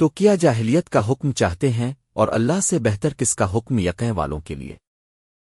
تو کیا جاہلیت کا حکم چاہتے ہیں اور اللہ سے بہتر کس کا حکم یقین والوں کے لیے؟